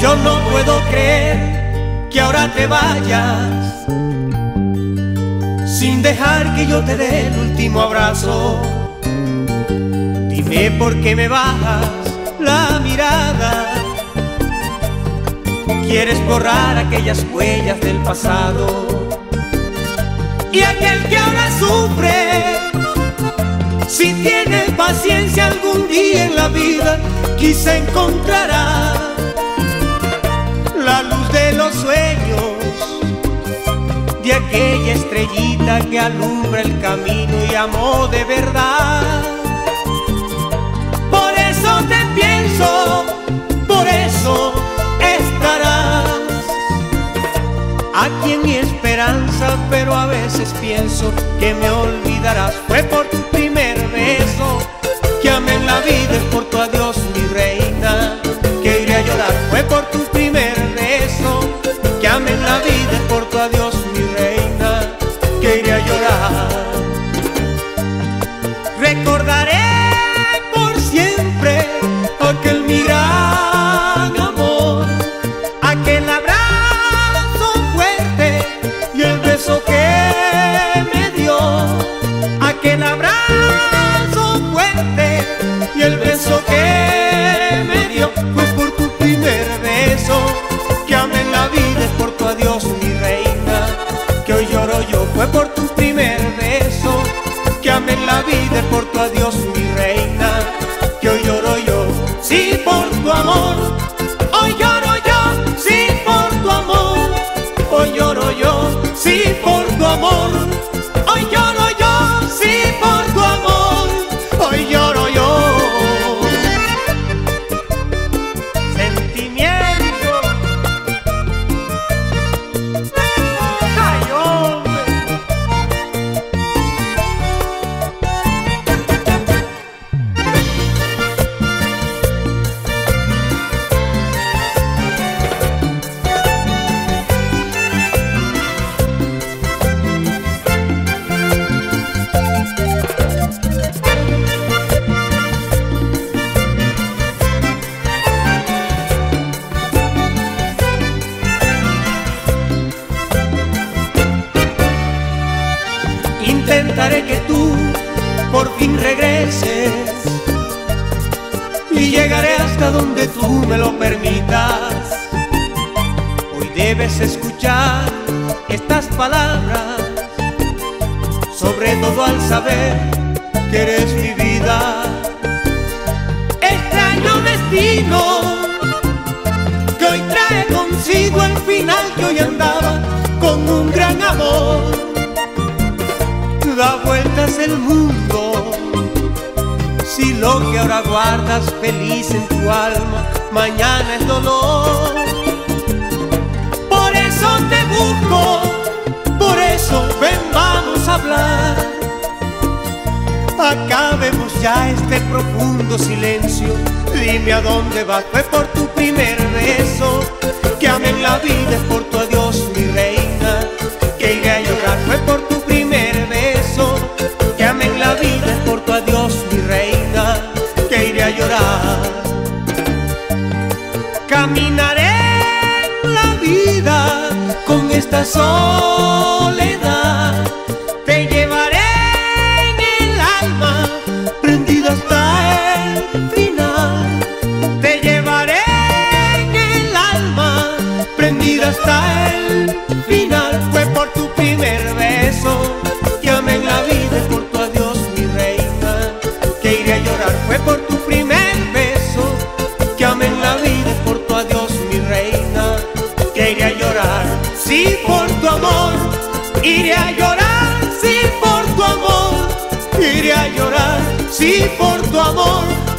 Yo no puedo creer que ahora te vayas sin dejar que yo te dé el último abrazo. Dime por qué me bajas la mirada. Quieres borrar aquellas huellas del pasado. Y aquel que ahora sufre, si tiene paciencia algún día en la vida, quizá encontrará la luz de los sueños de aquella estrellita que alumbra el camino y amó de verdad. Por eso te pienso, por eso estarás aquí en mi esperanza, pero a veces pienso que me olvidarás. Fue por tu primer beso que amé en la vida, Recordaré en la vida por tu adiós mi reina. Que hoy lloro yo sí por tu amor. Hoy lloro yo sí por tu amor. Hoy lloro yo sí por tu amor Intentaré que tú por fin regreses y llegaré hasta donde tú me lo permitas. Hoy debes escuchar estas palabras, sobre todo al saber que eres mi vida. Extraño destino que hoy trae consigo el final que hoy andaba con un gran amor da vueltas el mundo. Si lo que ahora guardas feliz en tu alma, mañana es dolor. Por eso te busco, por eso ven, vamos a hablar. Acabemos ya este profundo silencio. Dime a dónde vas, fue por tu primer beso. Que amé en la vida es por tu adiós, Caminaré la vida con esta soledad. Te llevaré en el alma, prendida hasta el final. Te llevaré en el alma, prendida hasta el final. Fue por tu primer beso que amé en la vida, por tu adiós, mi reina. Que iré a llorar, fue por tu Iré a llorar, sí, por tu amor.